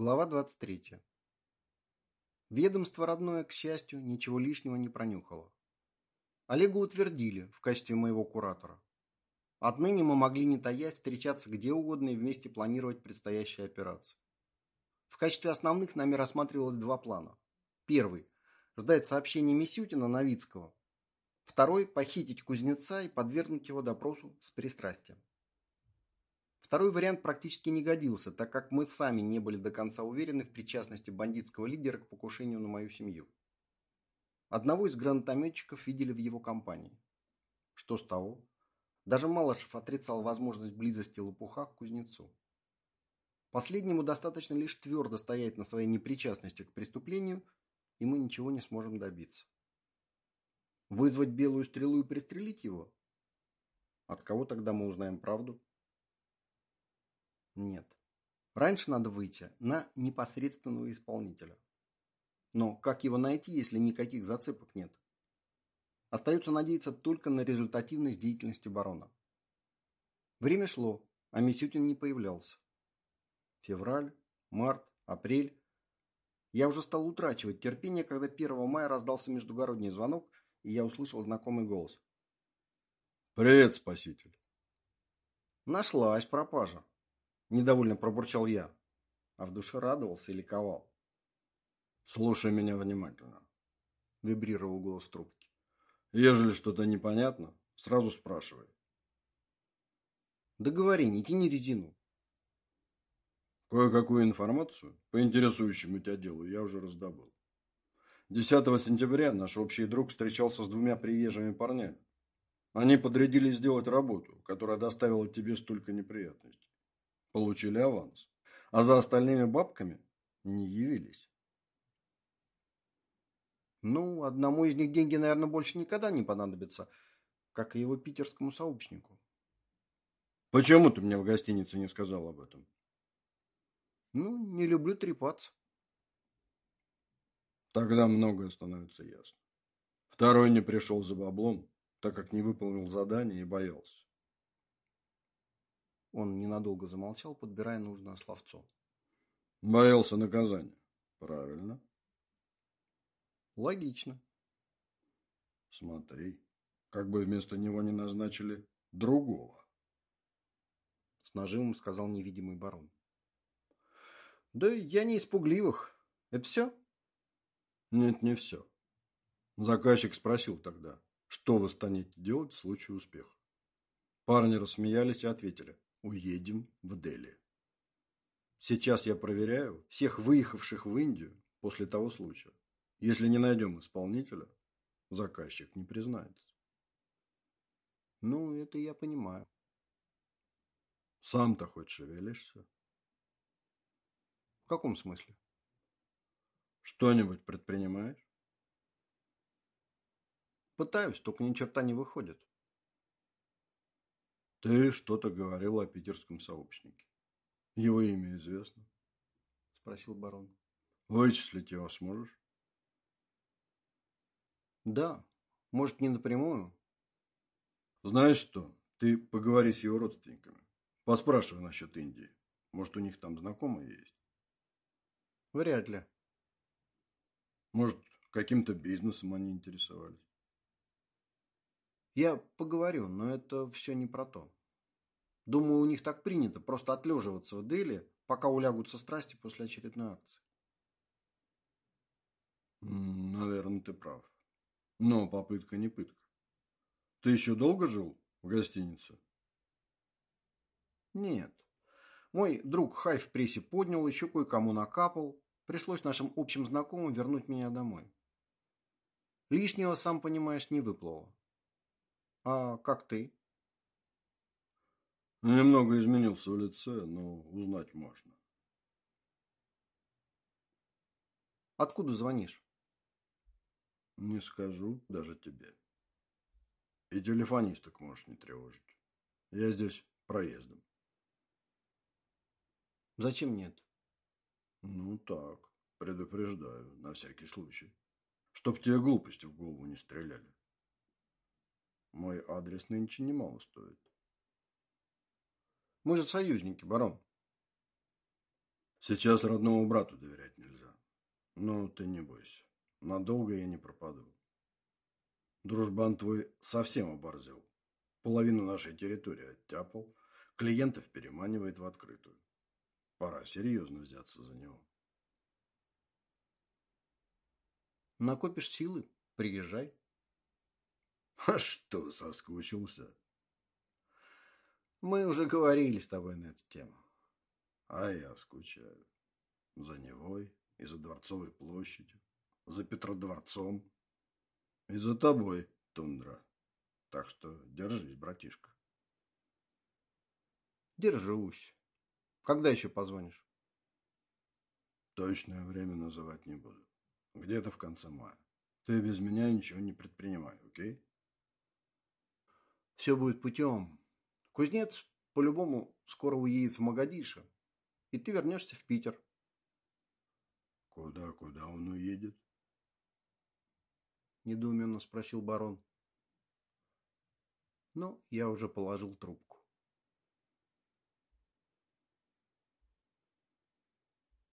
Глава 23. Ведомство родное, к счастью, ничего лишнего не пронюхало. Олегу утвердили в качестве моего куратора. Отныне мы могли не таясь встречаться где угодно и вместе планировать предстоящие операции. В качестве основных нами рассматривалось два плана. Первый – ждать сообщения Мисютина Новицкого. Второй – похитить кузнеца и подвергнуть его допросу с пристрастием. Второй вариант практически не годился, так как мы сами не были до конца уверены в причастности бандитского лидера к покушению на мою семью. Одного из гранатометчиков видели в его компании. Что с того? Даже Малышев отрицал возможность близости Лопуха к кузнецу. Последнему достаточно лишь твердо стоять на своей непричастности к преступлению, и мы ничего не сможем добиться. Вызвать белую стрелу и пристрелить его? От кого тогда мы узнаем правду? Нет. Раньше надо выйти на непосредственного исполнителя. Но как его найти, если никаких зацепок нет? Остается надеяться только на результативность деятельности барона. Время шло, а Мисютин не появлялся. Февраль, март, апрель. Я уже стал утрачивать терпение, когда 1 мая раздался междугородний звонок, и я услышал знакомый голос. «Привет, спаситель!» Нашлась пропажа. Недовольно пробурчал я, а в душе радовался и ликовал. «Слушай меня внимательно», – вибрировал голос трубки. «Ежели что-то непонятно, сразу спрашивай». «Да говори, не тяни резину». Кое-какую информацию по интересующему тебя делу я уже раздобыл. 10 сентября наш общий друг встречался с двумя приезжими парнями. Они подрядились сделать работу, которая доставила тебе столько неприятностей получили аванс, а за остальными бабками не явились. Ну, одному из них деньги, наверное, больше никогда не понадобятся, как и его питерскому сообщнику. Почему ты мне в гостинице не сказал об этом? Ну, не люблю трепаться. Тогда многое становится ясно. Второй не пришел за баблом, так как не выполнил задание и боялся. Он ненадолго замолчал, подбирая нужное словцо. Боялся наказания. Правильно. Логично. Смотри, как бы вместо него не назначили другого. С нажимом сказал невидимый барон. Да я не испугливых. Это все? Нет, не все. Заказчик спросил тогда, что вы станете делать в случае успеха. Парни рассмеялись и ответили уедем в Дели. Сейчас я проверяю всех выехавших в Индию после того случая. Если не найдем исполнителя, заказчик не признается. Ну, это я понимаю. Сам-то хоть шевелишься? В каком смысле? Что-нибудь предпринимаешь? Пытаюсь, только ни черта не выходит. Ты что-то говорил о питерском сообщнике. Его имя известно? Спросил барон. Вычислить его сможешь? Да. Может, не напрямую? Знаешь что? Ты поговори с его родственниками. Поспрашивай насчет Индии. Может, у них там знакомые есть? Вряд ли. Может, каким-то бизнесом они интересовались? Я поговорю, но это все не про то. Думаю, у них так принято просто отлеживаться в Дели, пока улягутся страсти после очередной акции. Наверное, ты прав. Но попытка не пытка. Ты еще долго жил в гостинице? Нет. Мой друг Хай в прессе поднял, еще кое-кому накапал. Пришлось нашим общим знакомым вернуть меня домой. Лишнего, сам понимаешь, не выплыло. А как ты? Немного изменился в лице, но узнать можно. Откуда звонишь? Не скажу даже тебе. И телефонисток можешь не тревожить. Я здесь проездом. Зачем нет? Ну так, предупреждаю, на всякий случай. Чтоб тебе глупости в голову не стреляли. Мой адрес нынче немало стоит. Мы же союзники, барон. Сейчас родному брату доверять нельзя. Но ты не бойся. Надолго я не пропаду. Дружбан твой совсем оборзел. Половину нашей территории оттяпал. Клиентов переманивает в открытую. Пора серьезно взяться за него. Накопишь силы, приезжай. А что, соскучился? Мы уже говорили с тобой на эту тему. А я скучаю. За Невой и за Дворцовой площадью, за Петродворцом и за тобой, Тундра. Так что держись, братишка. Держусь. Когда еще позвонишь? Точное время называть не буду. Где-то в конце мая. Ты без меня ничего не предпринимай, окей? Все будет путем. Кузнец по-любому скоро уедет в Магадишо, и ты вернешься в Питер. Куда, куда он уедет? Недоуменно спросил барон. Но я уже положил трубку.